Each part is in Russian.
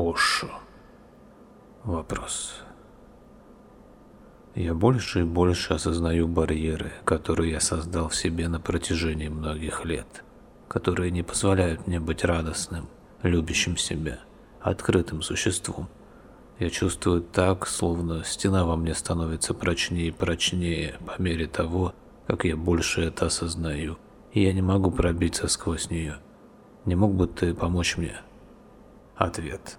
Ошо. Вопрос. Я больше и больше осознаю барьеры, которые я создал в себе на протяжении многих лет, которые не позволяют мне быть радостным, любящим себя, открытым существом. Я чувствую так, словно стена во мне становится прочнее и прочнее по мере того, как я больше это осознаю, и я не могу пробиться сквозь нее. Не мог бы ты помочь мне? Ответ.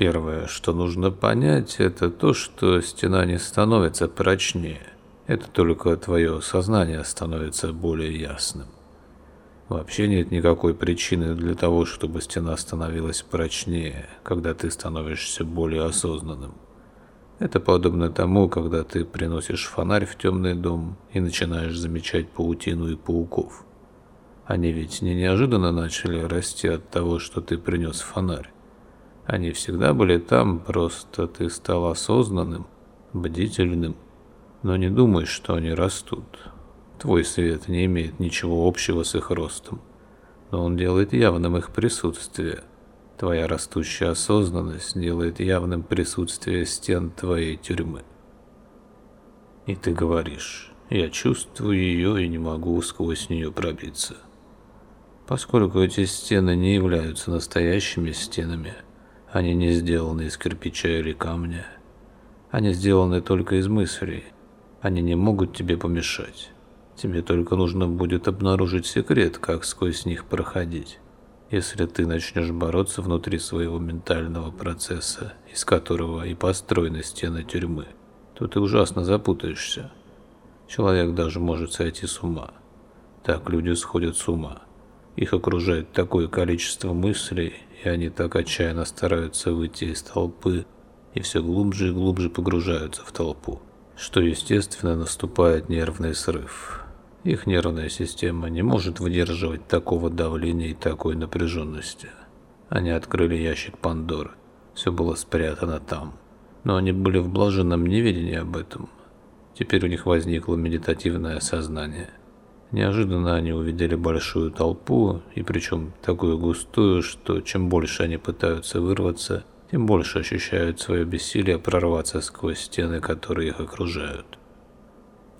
Первое, что нужно понять, это то, что стена не становится прочнее. Это только твое сознание становится более ясным. Вообще нет никакой причины для того, чтобы стена становилась прочнее, когда ты становишься более осознанным. Это подобно тому, когда ты приносишь фонарь в темный дом и начинаешь замечать паутину и пауков. Они ведь не неожиданно начали расти от того, что ты принес фонарь. Они всегда были там, просто ты стал осознанным, бдительным, но не думай, что они растут. Твой свет не имеет ничего общего с их ростом, но он делает явным их присутствие. Твоя растущая осознанность делает явным присутствие стен твоей тюрьмы. И ты говоришь, я чувствую ее и не могу сквозь нее пробиться. Поскольку эти стены не являются настоящими стенами – они не сделаны из кирпича или камня. Они сделаны только из мыслей. Они не могут тебе помешать. Тебе только нужно будет обнаружить секрет, как сквозь них проходить. Если ты начнешь бороться внутри своего ментального процесса, из которого и построены стены тюрьмы, то ты ужасно запутаешься. Человек даже может сойти с ума. Так люди сходят с ума. Их окружает такое количество мыслей и они так отчаянно стараются выйти из толпы и все глубже и глубже погружаются в толпу, что естественно наступает нервный срыв. Их нервная система не может выдерживать такого давления и такой напряженности. Они открыли ящик Пандоры. Все было спрятано там. Но они были в блаженном неведении об этом. Теперь у них возникло медитативное сознание. Неожиданно они увидели большую толпу, и причем такую густую, что чем больше они пытаются вырваться, тем больше ощущают свое бессилие прорваться сквозь стены, которые их окружают.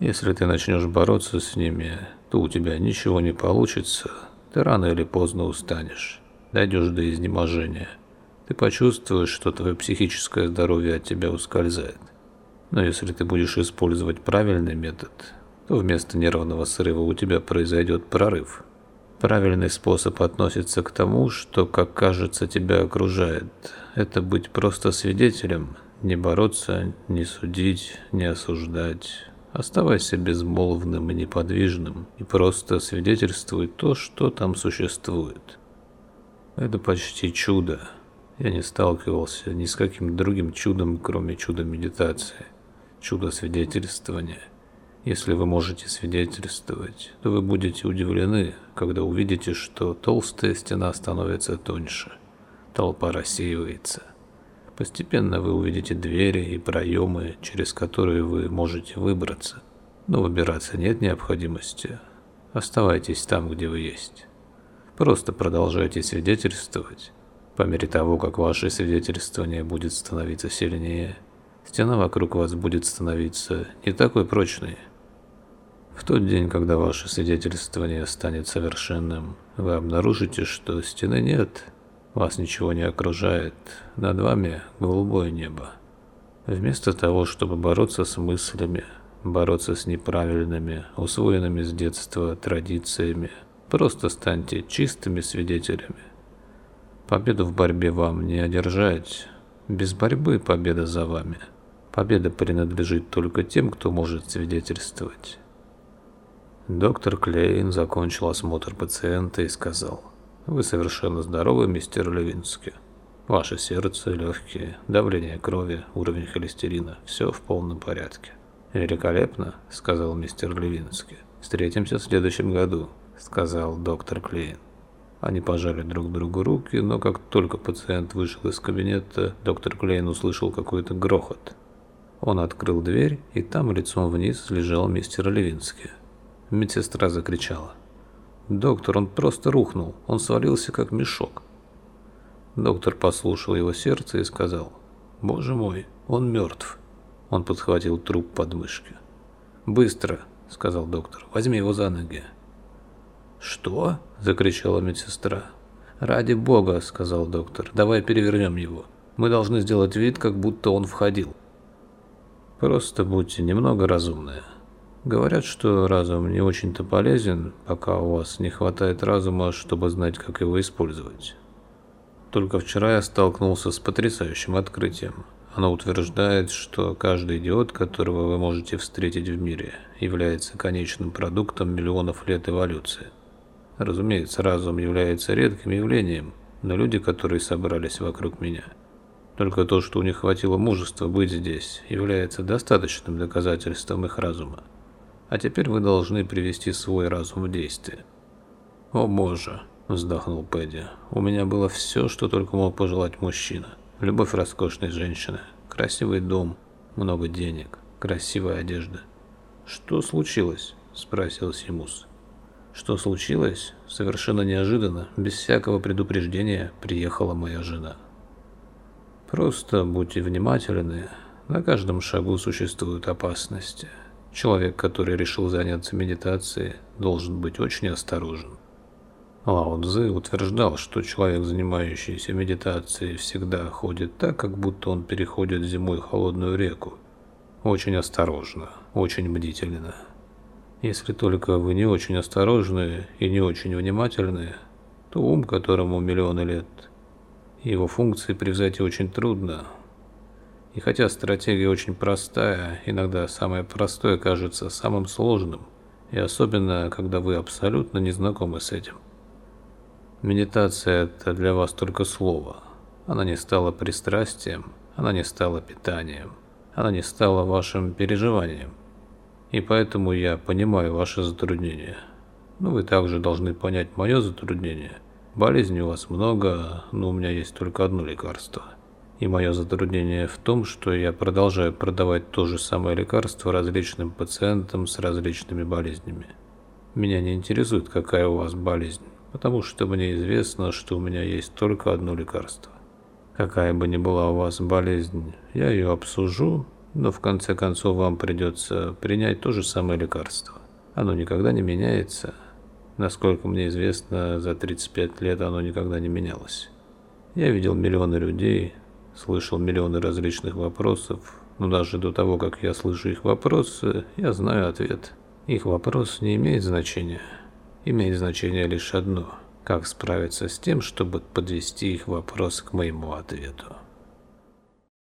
Если ты начнешь бороться с ними, то у тебя ничего не получится, ты рано или поздно устанешь, дойдешь до изнеможения. Ты почувствуешь, что твое психическое здоровье от тебя ускользает. Но если ты будешь использовать правильный метод, то вместо нервного срыва у тебя произойдет прорыв. Правильный способ относится к тому, что, как кажется, тебя окружает. Это быть просто свидетелем, не бороться, не судить, не осуждать. Оставайся безмолвным и неподвижным и просто свидетельствуй то, что там существует. Это почти чудо. Я не сталкивался ни с каким другим чудом, кроме чуда медитации, чуда свидетельствования. Если вы можете свидетельствовать, то вы будете удивлены, когда увидите, что толстая стена становится тоньше, толпа рассеивается. Постепенно вы увидите двери и проемы, через которые вы можете выбраться. Но выбираться нет необходимости. Оставайтесь там, где вы есть. Просто продолжайте свидетельствовать. По мере того, как ваше свидетельствование будет становиться сильнее, стена вокруг вас будет становиться не такой прочной, в тот день, когда ваше свидетельствование станет совершенным, вы обнаружите, что стены нет, вас ничего не окружает, над вами голубое небо. Вместо того, чтобы бороться с мыслями, бороться с неправильными, усвоенными с детства традициями, просто станьте чистыми свидетелями. Победу в борьбе вам не одержать, без борьбы победа за вами. Победа принадлежит только тем, кто может свидетельствовать. Доктор Клейн закончил осмотр пациента и сказал, «Вы совершенно здоровы, мистер Левински. Ваше сердце, легкие, давление крови, уровень холестерина – все в полном порядке». «Великолепно», – сказал мистер Левински. «Встретимся в следующем году», – сказал доктор Клейн. Они пожали друг другу руки, но как только пациент вышел из кабинета, доктор Клейн услышал какой-то грохот. Он открыл дверь, и там лицом вниз лежал мистер Левинский. Медсестра закричала. «Доктор, он просто рухнул. Он свалился, как мешок». Доктор послушал его сердце и сказал, «Боже мой, он мертв». Он подхватил труп под мышки. «Быстро», — сказал доктор, — «возьми его за ноги». «Что?» — закричала медсестра. «Ради бога», — сказал доктор, — «давай перевернем его. Мы должны сделать вид, как будто он входил». «Просто будьте немного разумны. Говорят, что разум не очень-то полезен, пока у вас не хватает разума, чтобы знать, как его использовать. Только вчера я столкнулся с потрясающим открытием. Оно утверждает, что каждый идиот, которого вы можете встретить в мире, является конечным продуктом миллионов лет эволюции. Разумеется, разум является редким явлением, но люди, которые собрались вокруг меня, только то, что у них хватило мужества быть здесь, является достаточным доказательством их разума. А теперь вы должны привести свой разум в действие. О боже, вздохнул Пэдди. У меня было все, что только мог пожелать мужчина. Любовь роскошной женщины, красивый дом, много денег, красивая одежда. Что случилось? спросил Симус. Что случилось? Совершенно неожиданно, без всякого предупреждения, приехала моя жена. Просто будьте внимательны. На каждом шагу существуют опасности. Человек, который решил заняться медитацией, должен быть очень осторожен. Лао Цзы утверждал, что человек, занимающийся медитацией, всегда ходит так, как будто он переходит зимой холодную реку. Очень осторожно, очень бдительно. Если только вы не очень осторожны и не очень внимательны, то ум, которому миллионы лет, его функции превзойти очень трудно. И хотя стратегия очень простая, иногда самое простое кажется самым сложным, и особенно, когда вы абсолютно не знакомы с этим. Медитация – это для вас только слово. Она не стала пристрастием, она не стала питанием, она не стала вашим переживанием. И поэтому я понимаю ваши затруднения. Но вы также должны понять мое затруднение. Болезней у вас много, но у меня есть только одно лекарство. И мое затруднение в том, что я продолжаю продавать то же самое лекарство различным пациентам с различными болезнями. Меня не интересует, какая у вас болезнь потому что мне известно, что у меня есть только одно лекарство. Какая бы ни была у вас болезнь, я ее обсужу, но в конце концов вам придется принять то же самое лекарство. Оно никогда не меняется. Насколько мне известно, за 35 лет оно никогда не менялось. Я видел миллионы людей, слышал миллионы различных вопросов, но даже до того, как я слышу их вопросы, я знаю ответ. Их вопрос не имеет значения имеет значение лишь одно – как справиться с тем, чтобы подвести их вопрос к моему ответу.